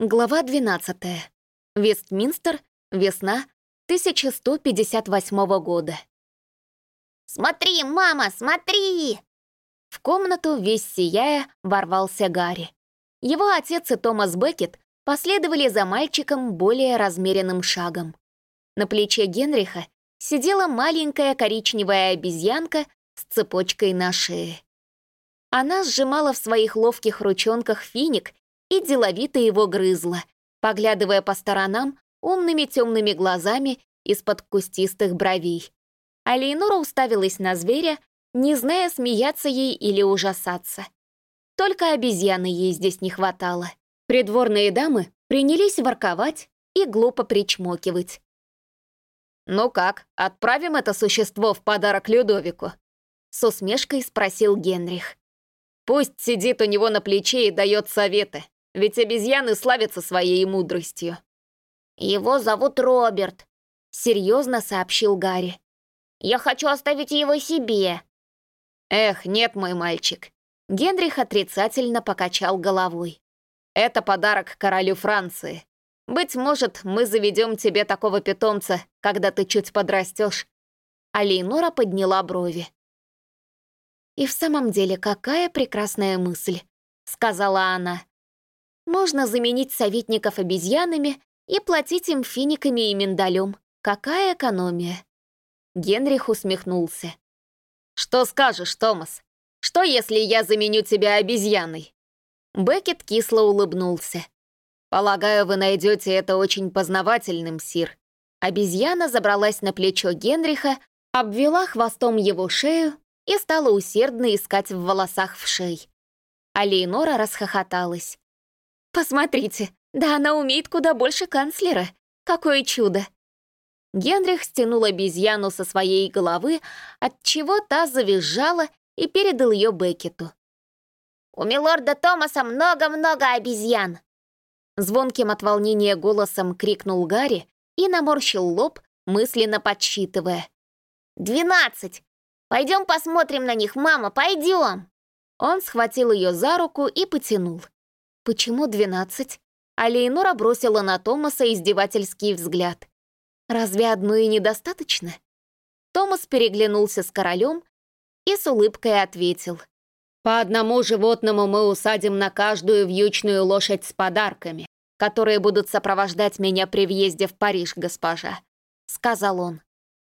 Глава 12. Вестминстер. Весна 1158 года. «Смотри, мама, смотри!» В комнату, весь сияя, ворвался Гарри. Его отец и Томас Беккет последовали за мальчиком более размеренным шагом. На плече Генриха сидела маленькая коричневая обезьянка с цепочкой на шее. Она сжимала в своих ловких ручонках финик и деловито его грызла, поглядывая по сторонам умными темными глазами из-под кустистых бровей. А уставилась на зверя, не зная, смеяться ей или ужасаться. Только обезьяны ей здесь не хватало. Придворные дамы принялись ворковать и глупо причмокивать. «Ну как, отправим это существо в подарок Людовику?» С усмешкой спросил Генрих. «Пусть сидит у него на плече и дает советы. Ведь обезьяны славятся своей мудростью. «Его зовут Роберт», — серьезно сообщил Гарри. «Я хочу оставить его себе». «Эх, нет, мой мальчик». Генрих отрицательно покачал головой. «Это подарок королю Франции. Быть может, мы заведем тебе такого питомца, когда ты чуть подрастешь». А Лейнора подняла брови. «И в самом деле, какая прекрасная мысль», — сказала она. Можно заменить советников обезьянами и платить им финиками и миндалем. Какая экономия?» Генрих усмехнулся. «Что скажешь, Томас? Что, если я заменю тебя обезьяной?» Беккет кисло улыбнулся. «Полагаю, вы найдете это очень познавательным, сир». Обезьяна забралась на плечо Генриха, обвела хвостом его шею и стала усердно искать в волосах вшей. А Лейнора расхохоталась. «Посмотрите, да она умеет куда больше канцлера. Какое чудо!» Генрих стянул обезьяну со своей головы, отчего та завизжала и передал ее Беккету. «У милорда Томаса много-много обезьян!» Звонким от волнения голосом крикнул Гарри и наморщил лоб, мысленно подсчитывая. «Двенадцать! Пойдем посмотрим на них, мама, пойдем!» Он схватил ее за руку и потянул. «Почему двенадцать?» А Лейнора бросила на Томаса издевательский взгляд. «Разве одной недостаточно?» Томас переглянулся с королем и с улыбкой ответил. «По одному животному мы усадим на каждую вьючную лошадь с подарками, которые будут сопровождать меня при въезде в Париж, госпожа», — сказал он.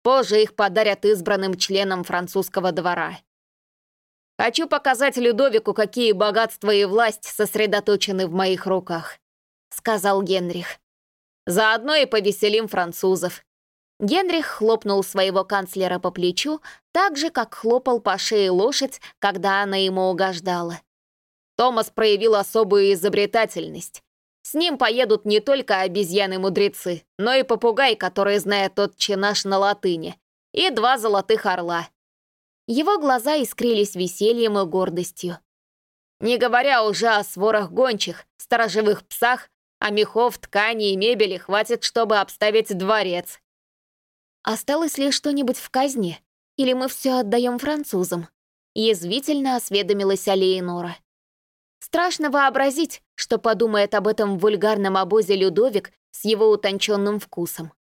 «Позже их подарят избранным членам французского двора. Хочу показать Людовику, какие богатства и власть сосредоточены в моих руках», — сказал Генрих. «Заодно и повеселим французов». Генрих хлопнул своего канцлера по плечу, так же, как хлопал по шее лошадь, когда она ему угождала. Томас проявил особую изобретательность. С ним поедут не только обезьяны-мудрецы, но и попугай, который знает тот чинаш на латыни, и два золотых орла. Его глаза искрились весельем и гордостью. Не говоря уже о сворах гончих, сторожевых псах, а мехов, ткани и мебели хватит, чтобы обставить дворец. Осталось ли что-нибудь в казне? Или мы все отдаем французам? Язвительно осведомилась Алеинора. Страшно вообразить, что подумает об этом вульгарном обозе Людовик с его утонченным вкусом.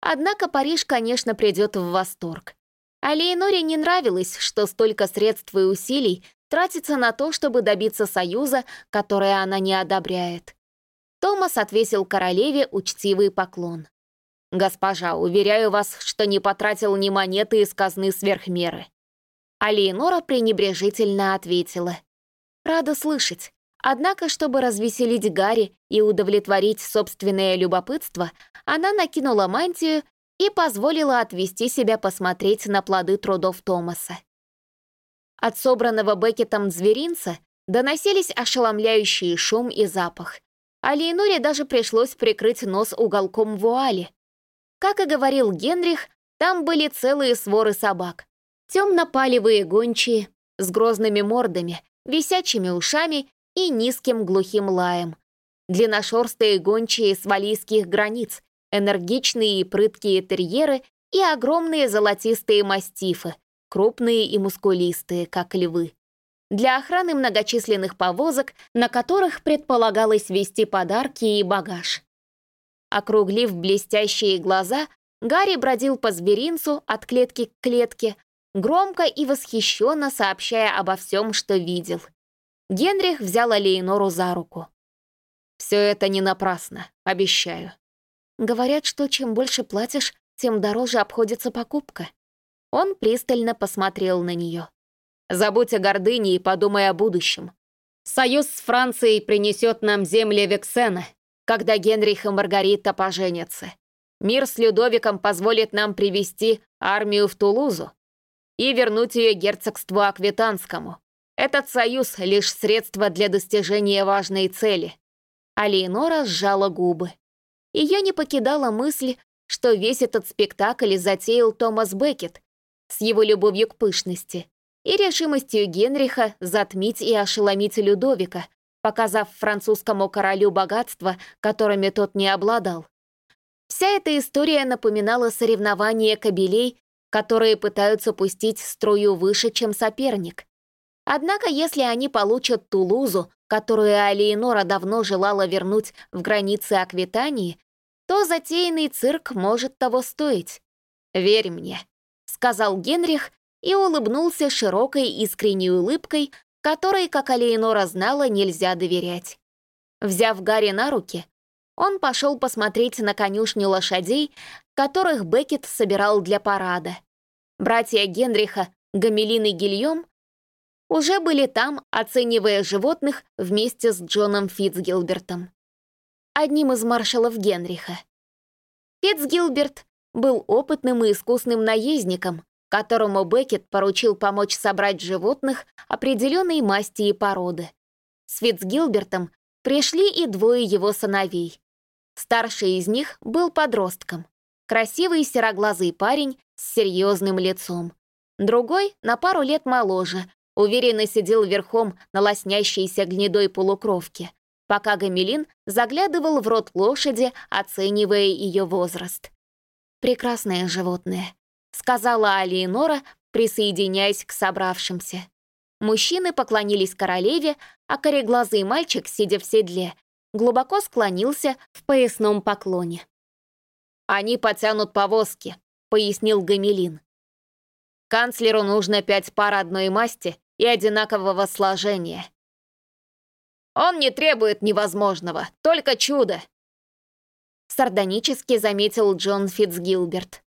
Однако Париж, конечно, придет в восторг. А Лейноре не нравилось, что столько средств и усилий тратится на то, чтобы добиться союза, который она не одобряет. Томас отвесил королеве учтивый поклон. «Госпожа, уверяю вас, что не потратил ни монеты из казны сверх меры». А Лейнора пренебрежительно ответила. «Рада слышать. Однако, чтобы развеселить Гарри и удовлетворить собственное любопытство, она накинула мантию и позволила отвести себя посмотреть на плоды трудов Томаса. От собранного Беккетом зверинца доносились ошеломляющий шум и запах, а Лейноре даже пришлось прикрыть нос уголком вуали. Как и говорил Генрих, там были целые своры собак. Темно-палевые гончие, с грозными мордами, висячими ушами и низким глухим лаем. Длинношерстые гончие с валийских границ, энергичные и прыткие терьеры и огромные золотистые мастифы, крупные и мускулистые, как львы. для охраны многочисленных повозок, на которых предполагалось везти подарки и багаж. Округлив блестящие глаза, Гарри бродил по зверинцу от клетки к клетке, громко и восхищенно сообщая обо всем, что видел. Генрих взял Алейнору за руку. «Все это не напрасно, обещаю». Говорят, что чем больше платишь, тем дороже обходится покупка. Он пристально посмотрел на нее. «Забудь о гордыне и подумай о будущем. Союз с Францией принесет нам земли Вексена, когда Генрих и Маргарита поженятся. Мир с Людовиком позволит нам привести армию в Тулузу и вернуть ее герцогству Аквитанскому. Этот союз — лишь средство для достижения важной цели». А Леонора сжала губы. Ее не покидала мысль, что весь этот спектакль затеял Томас Беккет с его любовью к пышности и решимостью Генриха затмить и ошеломить Людовика, показав французскому королю богатство, которыми тот не обладал. Вся эта история напоминала соревнования кобелей, которые пытаются пустить струю выше, чем соперник. Однако, если они получат Тулузу, которую Алиенора давно желала вернуть в границы Аквитании, то затеянный цирк может того стоить. «Верь мне», — сказал Генрих и улыбнулся широкой искренней улыбкой, которой, как Алейнора знала, нельзя доверять. Взяв Гарри на руки, он пошел посмотреть на конюшню лошадей, которых Беккет собирал для парада. Братья Генриха, Гамелин и Гильем уже были там, оценивая животных вместе с Джоном Фитцгилбертом одним из маршалов Генриха. Фитцгилберт был опытным и искусным наездником, которому Беккет поручил помочь собрать животных определенной масти и породы. С Фитцгилбертом пришли и двое его сыновей. Старший из них был подростком, красивый сероглазый парень с серьезным лицом. Другой, на пару лет моложе, уверенно сидел верхом на лоснящейся гнедой полукровке, пока Гамелин заглядывал в рот лошади, оценивая ее возраст. «Прекрасное животное», — сказала Алиенора, присоединяясь к собравшимся. Мужчины поклонились королеве, а кореглазый мальчик, сидя в седле, глубоко склонился в поясном поклоне. «Они потянут повозки», — пояснил Гамелин. «Канцлеру нужно пять пар одной масти и одинакового сложения. Он не требует невозможного, только чудо!» Сардонически заметил Джон Фитцгилберт.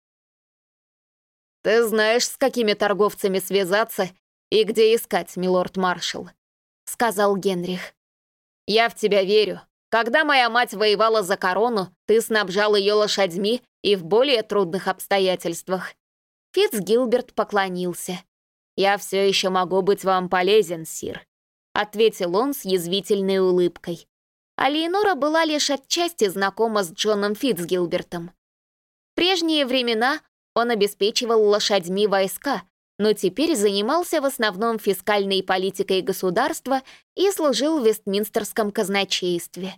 «Ты знаешь, с какими торговцами связаться и где искать, милорд-маршал», — сказал Генрих. «Я в тебя верю. Когда моя мать воевала за корону, ты снабжал ее лошадьми и в более трудных обстоятельствах». Фитцгилберт поклонился. «Я все еще могу быть вам полезен, сир. — ответил он с язвительной улыбкой. А Леонора была лишь отчасти знакома с Джоном Фитцгилбертом. В прежние времена он обеспечивал лошадьми войска, но теперь занимался в основном фискальной политикой государства и служил в Вестминстерском казначействе.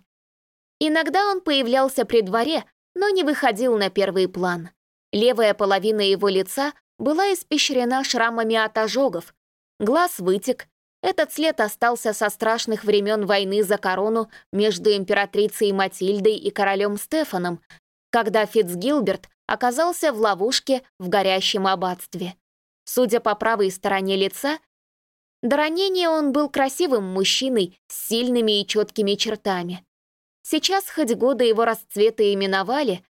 Иногда он появлялся при дворе, но не выходил на первый план. Левая половина его лица была испещрена шрамами от ожогов, глаз вытек, этот след остался со страшных времен войны за корону между императрицей Матильдой и королем Стефаном, когда Фитцгилберт оказался в ловушке в горящем аббатстве. Судя по правой стороне лица, до ранения он был красивым мужчиной с сильными и четкими чертами. Сейчас хоть годы его расцвета именовали,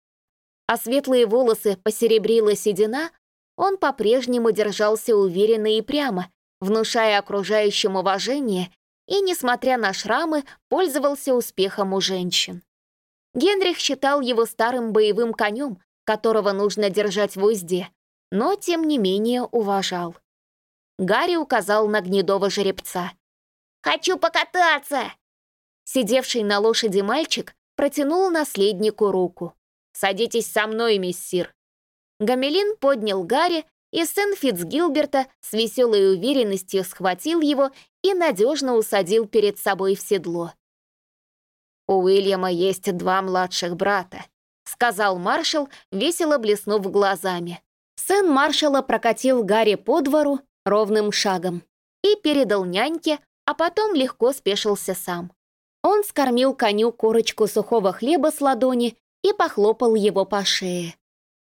а светлые волосы посеребрила седина, он по-прежнему держался уверенно и прямо, внушая окружающим уважение и, несмотря на шрамы, пользовался успехом у женщин. Генрих считал его старым боевым конем, которого нужно держать в узде, но, тем не менее, уважал. Гарри указал на гнедого жеребца. «Хочу покататься!» Сидевший на лошади мальчик протянул наследнику руку. «Садитесь со мной, миссир». Гамелин поднял Гарри и сын Фицгилберта с веселой уверенностью схватил его и надежно усадил перед собой в седло. «У Уильяма есть два младших брата», — сказал маршал, весело блеснув глазами. Сын маршала прокатил Гарри по двору ровным шагом. и передал няньке, а потом легко спешился сам. Он скормил коню корочку сухого хлеба с ладони и похлопал его по шее.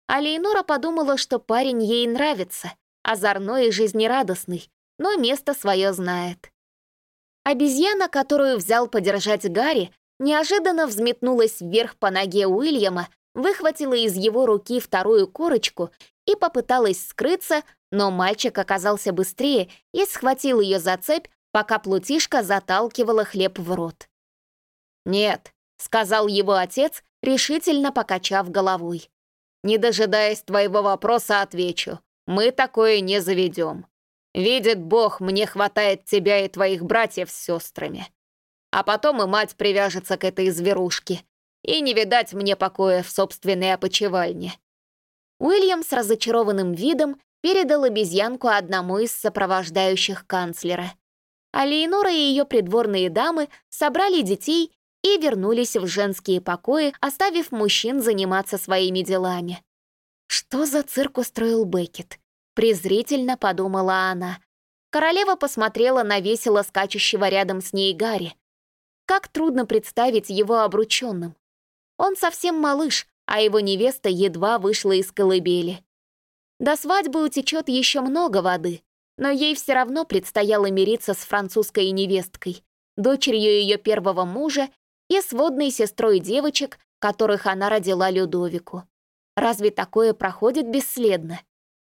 А Лейнора подумала, что парень ей нравится, озорной и жизнерадостный, но место свое знает. Обезьяна, которую взял подержать Гарри, неожиданно взметнулась вверх по ноге Уильяма, выхватила из его руки вторую корочку и попыталась скрыться, но мальчик оказался быстрее и схватил ее за цепь, пока плутишка заталкивала хлеб в рот. «Нет», — сказал его отец, решительно покачав головой. «Не дожидаясь твоего вопроса, отвечу. Мы такое не заведем. Видит Бог, мне хватает тебя и твоих братьев с сестрами. А потом и мать привяжется к этой зверушке, и не видать мне покоя в собственной опочивальне». Уильям с разочарованным видом передал обезьянку одному из сопровождающих канцлера. А Леонора и ее придворные дамы собрали детей и вернулись в женские покои, оставив мужчин заниматься своими делами. «Что за цирк устроил Беккет?» — презрительно подумала она. Королева посмотрела на весело скачущего рядом с ней Гарри. Как трудно представить его обрученным. Он совсем малыш, а его невеста едва вышла из колыбели. До свадьбы утечет еще много воды, но ей все равно предстояло мириться с французской невесткой, дочерью ее первого мужа и сводной сестрой девочек, которых она родила Людовику. Разве такое проходит бесследно?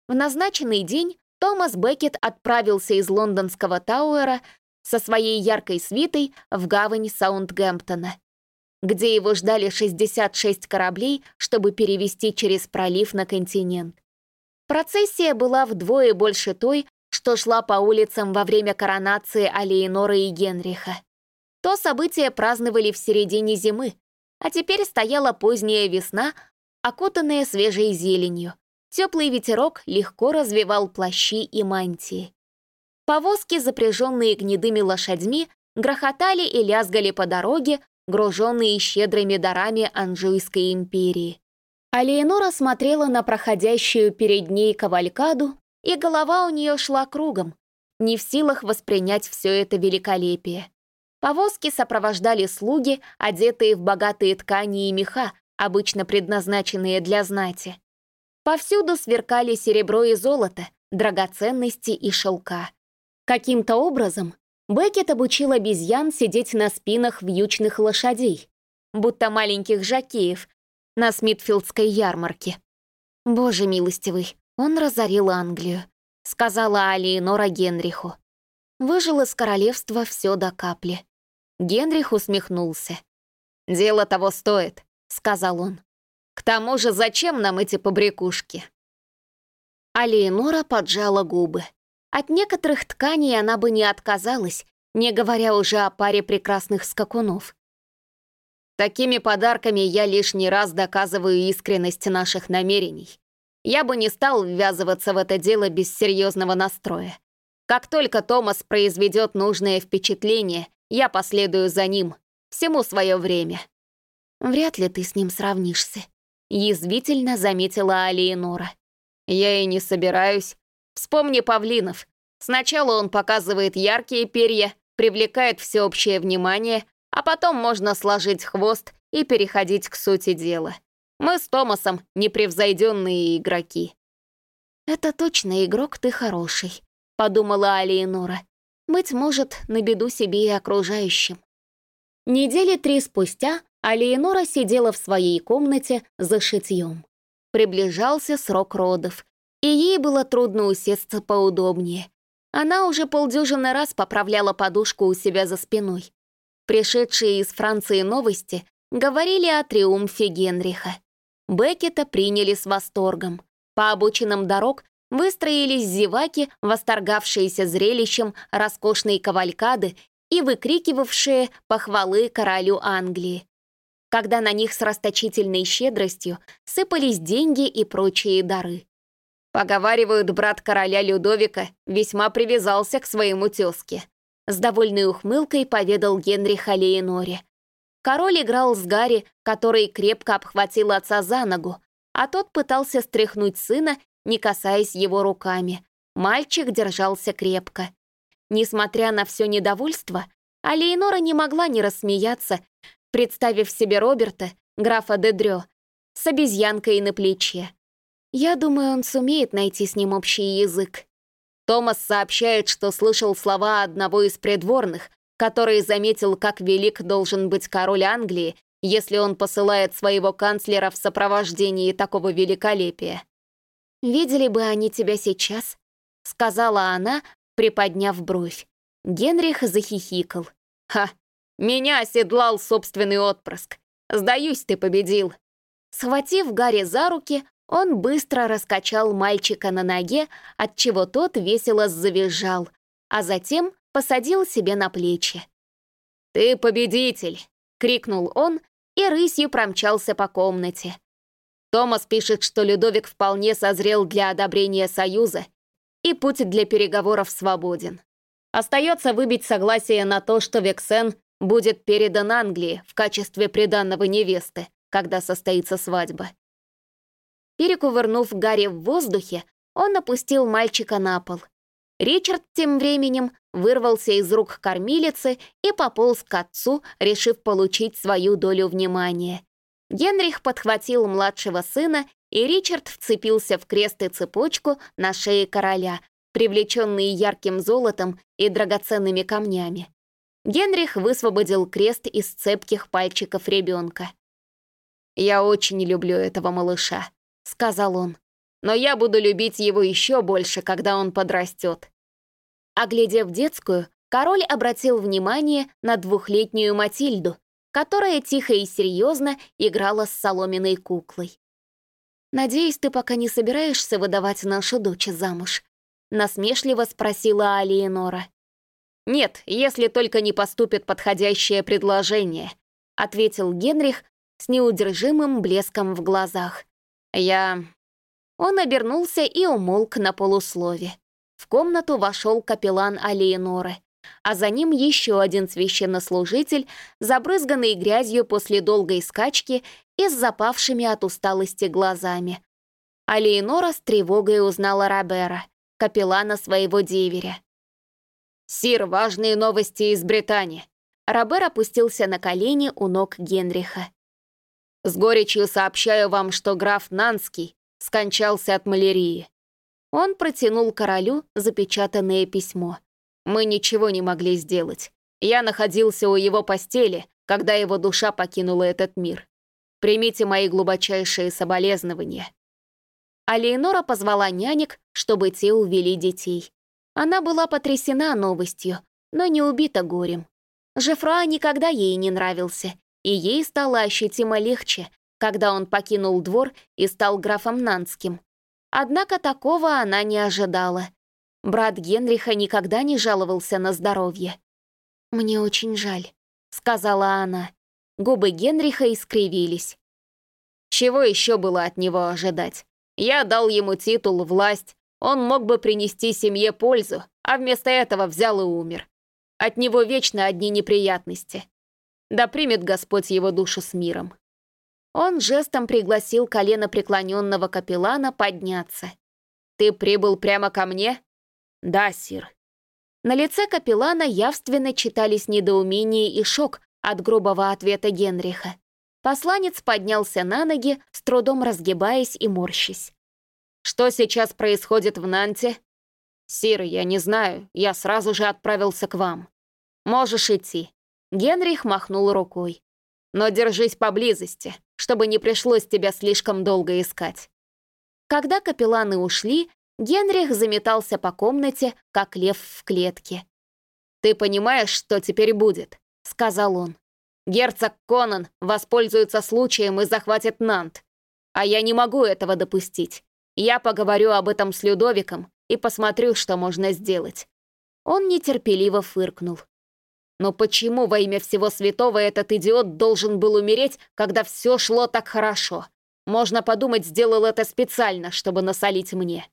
В назначенный день Томас Беккет отправился из лондонского Тауэра со своей яркой свитой в гавань Саундгемптона где его ждали 66 кораблей, чтобы перевести через пролив на континент. Процессия была вдвое больше той, что шла по улицам во время коронации Алиеноры и Генриха. То событие праздновали в середине зимы, а теперь стояла поздняя весна, окутанная свежей зеленью. Теплый ветерок легко развивал плащи и мантии. Повозки, запряженные гнедыми лошадьми, грохотали и лязгали по дороге, груженные щедрыми дарами Анжуйской империи. А Леонора смотрела на проходящую перед ней кавалькаду, и голова у нее шла кругом, не в силах воспринять все это великолепие. Повозки сопровождали слуги, одетые в богатые ткани и меха, обычно предназначенные для знати. Повсюду сверкали серебро и золото, драгоценности и шелка. Каким-то образом Беккет обучил обезьян сидеть на спинах вьючных лошадей, будто маленьких жакеев на Смитфилдской ярмарке. «Боже милостивый, он разорил Англию», — сказала Алиенора Генриху. Выжил из королевства все до капли. Генрих усмехнулся. «Дело того стоит», — сказал он. «К тому же зачем нам эти побрякушки?» Алиенора поджала губы. От некоторых тканей она бы не отказалась, не говоря уже о паре прекрасных скакунов. Такими подарками я лишний раз доказываю искренность наших намерений. Я бы не стал ввязываться в это дело без серьезного настроя. Как только Томас произведет нужное впечатление, я последую за ним. Всему свое время. Вряд ли ты с ним сравнишься, язвительно заметила Алиенора. Я и не собираюсь. Вспомни павлинов. Сначала он показывает яркие перья, привлекает всеобщее внимание, а потом можно сложить хвост и переходить к сути дела. Мы с Томасом непревзойденные игроки. «Это точно игрок ты хороший», — подумала Алиенора. «Быть может, на беду себе и окружающим». Недели три спустя Алиенора сидела в своей комнате за шитьем. Приближался срок родов, и ей было трудно усесться поудобнее. Она уже полдюжины раз поправляла подушку у себя за спиной. Пришедшие из Франции новости говорили о триумфе Генриха. Беккета приняли с восторгом. По обочинам дорог выстроились зеваки, восторгавшиеся зрелищем роскошной кавалькады и выкрикивавшие похвалы королю Англии. Когда на них с расточительной щедростью сыпались деньги и прочие дары. Поговаривают, брат короля Людовика весьма привязался к своему тезке. С довольной ухмылкой поведал Генрих Алеиноре. Король играл с Гарри, который крепко обхватил отца за ногу, а тот пытался стряхнуть сына, не касаясь его руками. Мальчик держался крепко. Несмотря на все недовольство, Алейнора не могла не рассмеяться, представив себе Роберта, графа Дедрё, с обезьянкой на плече. Я думаю, он сумеет найти с ним общий язык. Томас сообщает, что слышал слова одного из придворных, который заметил, как велик должен быть король Англии, если он посылает своего канцлера в сопровождении такого великолепия. «Видели бы они тебя сейчас?» — сказала она, приподняв бровь. Генрих захихикал. «Ха! Меня оседлал собственный отпрыск. Сдаюсь, ты победил!» Схватив Гарри за руки, он быстро раскачал мальчика на ноге, отчего тот весело завизжал, а затем посадил себе на плечи. «Ты победитель!» — крикнул он и рысью промчался по комнате. Томас пишет, что Людовик вполне созрел для одобрения Союза, и путь для переговоров свободен. Остается выбить согласие на то, что Вексен будет передан Англии в качестве приданного невесты, когда состоится свадьба. Перекувырнув Гарри в воздухе, он опустил мальчика на пол. Ричард тем временем вырвался из рук кормилицы и пополз к отцу, решив получить свою долю внимания. Генрих подхватил младшего сына, и Ричард вцепился в крест и цепочку на шее короля, привлеченные ярким золотом и драгоценными камнями. Генрих высвободил крест из цепких пальчиков ребенка. «Я очень люблю этого малыша», — сказал он. «Но я буду любить его еще больше, когда он подрастет». Оглядев детскую, король обратил внимание на двухлетнюю Матильду, которая тихо и серьезно играла с соломенной куклой. «Надеюсь, ты пока не собираешься выдавать нашу дочь замуж?» — насмешливо спросила Алиенора. «Нет, если только не поступит подходящее предложение», — ответил Генрих с неудержимым блеском в глазах. «Я...» Он обернулся и умолк на полуслове. В комнату вошел капеллан Алиеноры, а за ним еще один священнослужитель, забрызганный грязью после долгой скачки и с запавшими от усталости глазами. Алиенора с тревогой узнала Робера, капеллана своего деверя. «Сир, важные новости из Британии!» Робер опустился на колени у ног Генриха. С горечью сообщаю вам, что граф Нанский скончался от малярии. Он протянул королю запечатанное письмо. Мы ничего не могли сделать. Я находился у его постели, когда его душа покинула этот мир. Примите мои глубочайшие соболезнования. А Леонора позвала нянек, чтобы те увели детей. Она была потрясена новостью, но не убита горем. Жефруа никогда ей не нравился, и ей стало ощутимо легче, когда он покинул двор и стал графом Нанским. Однако такого она не ожидала. Брат Генриха никогда не жаловался на здоровье. «Мне очень жаль», — сказала она. Губы Генриха искривились. Чего еще было от него ожидать? Я дал ему титул, власть. Он мог бы принести семье пользу, а вместо этого взял и умер. От него вечно одни неприятности. Да примет Господь его душу с миром. Он жестом пригласил колено преклоненного капеллана подняться. «Ты прибыл прямо ко мне?» «Да, сир». На лице капеллана явственно читались недоумение и шок от грубого ответа Генриха. Посланец поднялся на ноги, с трудом разгибаясь и морщись. «Что сейчас происходит в Нанте?» «Сир, я не знаю, я сразу же отправился к вам. Можешь идти. Генрих махнул рукой. «Но держись поблизости, чтобы не пришлось тебя слишком долго искать». Когда капелланы ушли, Генрих заметался по комнате, как лев в клетке. «Ты понимаешь, что теперь будет?» — сказал он. «Герцог Конан воспользуется случаем и захватит Нант. А я не могу этого допустить. Я поговорю об этом с Людовиком и посмотрю, что можно сделать». Он нетерпеливо фыркнул. Но почему во имя всего святого этот идиот должен был умереть, когда все шло так хорошо? Можно подумать, сделал это специально, чтобы насолить мне.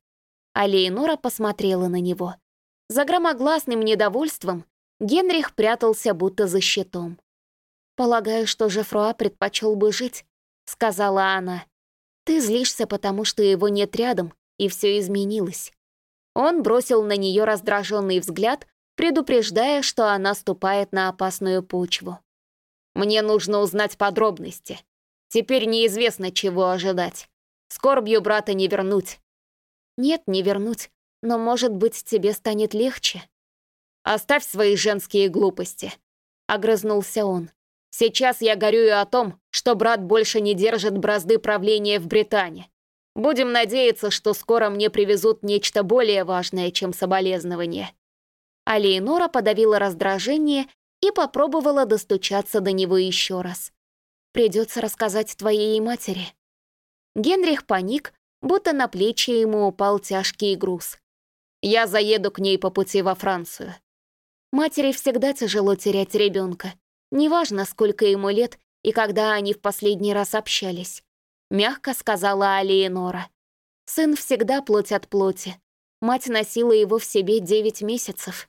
А Лейнора посмотрела на него. За громогласным недовольством Генрих прятался будто за щитом. «Полагаю, что Жефруа предпочел бы жить», — сказала она. «Ты злишься, потому что его нет рядом, и все изменилось». Он бросил на нее раздраженный взгляд, предупреждая, что она ступает на опасную почву. «Мне нужно узнать подробности. Теперь неизвестно, чего ожидать. Скорбью брата не вернуть». «Нет, не вернуть, но, может быть, тебе станет легче». «Оставь свои женские глупости», — огрызнулся он. «Сейчас я горюю о том, что брат больше не держит бразды правления в Британии. Будем надеяться, что скоро мне привезут нечто более важное, чем соболезнование». А Леонора подавила раздражение и попробовала достучаться до него еще раз. «Придется рассказать твоей матери». Генрих паник, будто на плечи ему упал тяжкий груз. «Я заеду к ней по пути во Францию. Матери всегда тяжело терять ребенка. Неважно, сколько ему лет и когда они в последний раз общались. Мягко сказала Алиенора. Сын всегда плоть от плоти. Мать носила его в себе девять месяцев.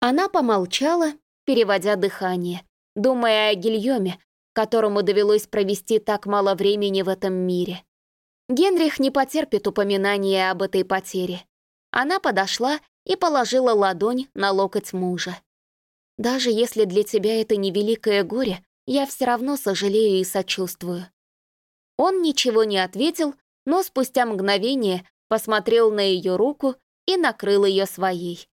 Она помолчала, переводя дыхание, думая о Гильоме, которому довелось провести так мало времени в этом мире. Генрих не потерпит упоминания об этой потере. Она подошла и положила ладонь на локоть мужа. «Даже если для тебя это невеликое горе, я все равно сожалею и сочувствую». Он ничего не ответил, но спустя мгновение посмотрел на ее руку и накрыл ее своей.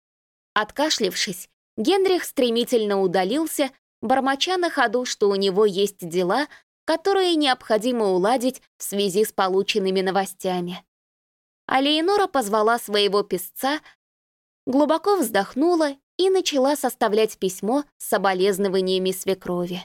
Откашлившись, Генрих стремительно удалился, бормоча на ходу, что у него есть дела, которые необходимо уладить в связи с полученными новостями. А Леонора позвала своего песца глубоко вздохнула и начала составлять письмо с соболезнованиями свекрови.